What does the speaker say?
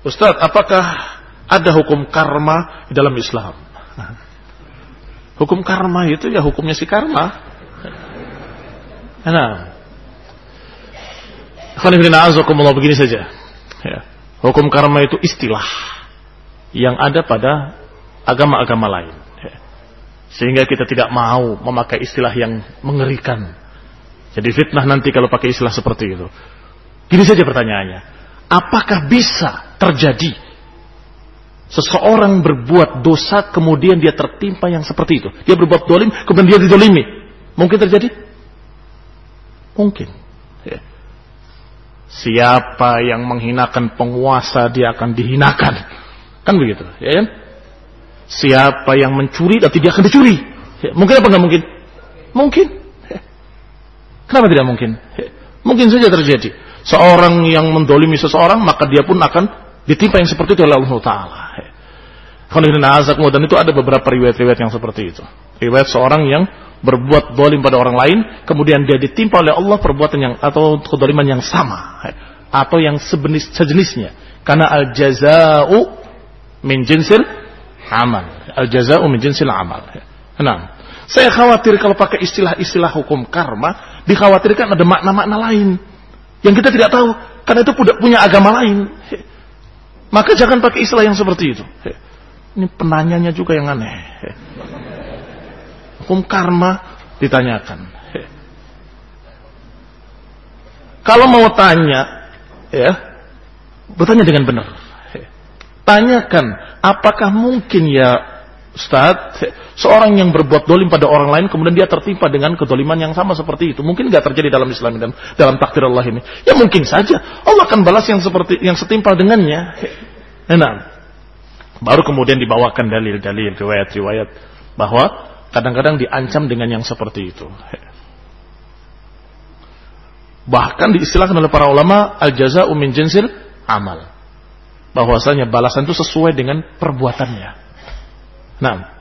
Ustaz, apakah ada hukum karma di dalam Islam? Hukum karma itu ya hukumnya si karma. Nah, Alhamdulillah begini saja. Ya. Hukum karma itu istilah yang ada pada agama-agama lain. Ya. Sehingga kita tidak mau memakai istilah yang mengerikan. Jadi fitnah nanti kalau pakai istilah seperti itu. Gini saja pertanyaannya. Apakah bisa terjadi seseorang berbuat dosa kemudian dia tertimpa yang seperti itu? Dia berbuat dolim kemudian dia didolimi. Mungkin terjadi? Mungkin. Ya. Siapa yang menghinakan penguasa dia akan dihinakan. Kan begitu, ya kan? Siapa yang mencuri nanti dia akan dicuri. Ya, mungkin apa nggak mungkin? Mungkin. Ya. Kenapa tidak mungkin? Mungkin saja terjadi. Seorang yang mendolimi seseorang maka dia pun akan ditimpa yang seperti itu oleh Allah Taala. Dan itu ada beberapa riwayat-riwayat yang seperti itu. Riwayat seorang yang berbuat dolim pada orang lain, kemudian dia ditimpa oleh Allah perbuatan yang atau kedoliman yang sama atau yang sejenis sejenisnya. Karena al jazau min jinsil amal. Al jazau min jinsil amal. Nah, saya khawatir kalau pakai istilah-istilah hukum karma, dikhawatirkan ada makna-makna lain yang kita tidak tahu karena itu punya agama lain. Maka jangan pakai istilah yang seperti itu. Ini penanyanya juga yang aneh hukum karma ditanyakan. Kalau mau tanya, ya, bertanya dengan benar. Tanyakan, apakah mungkin ya Ustaz, seorang yang berbuat dolim pada orang lain kemudian dia tertimpa dengan kedoliman yang sama seperti itu. Mungkin nggak terjadi dalam Islam dan dalam takdir Allah ini. Ya mungkin saja. Allah akan balas yang seperti yang setimpal dengannya. Nah, baru kemudian dibawakan dalil-dalil riwayat-riwayat bahwa kadang-kadang diancam dengan yang seperti itu. Bahkan diistilahkan oleh para ulama al-jaza'u min jinsil amal. Bahwasanya balasan itu sesuai dengan perbuatannya. Nah,